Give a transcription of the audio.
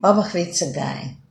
Obbach wie it sa gein.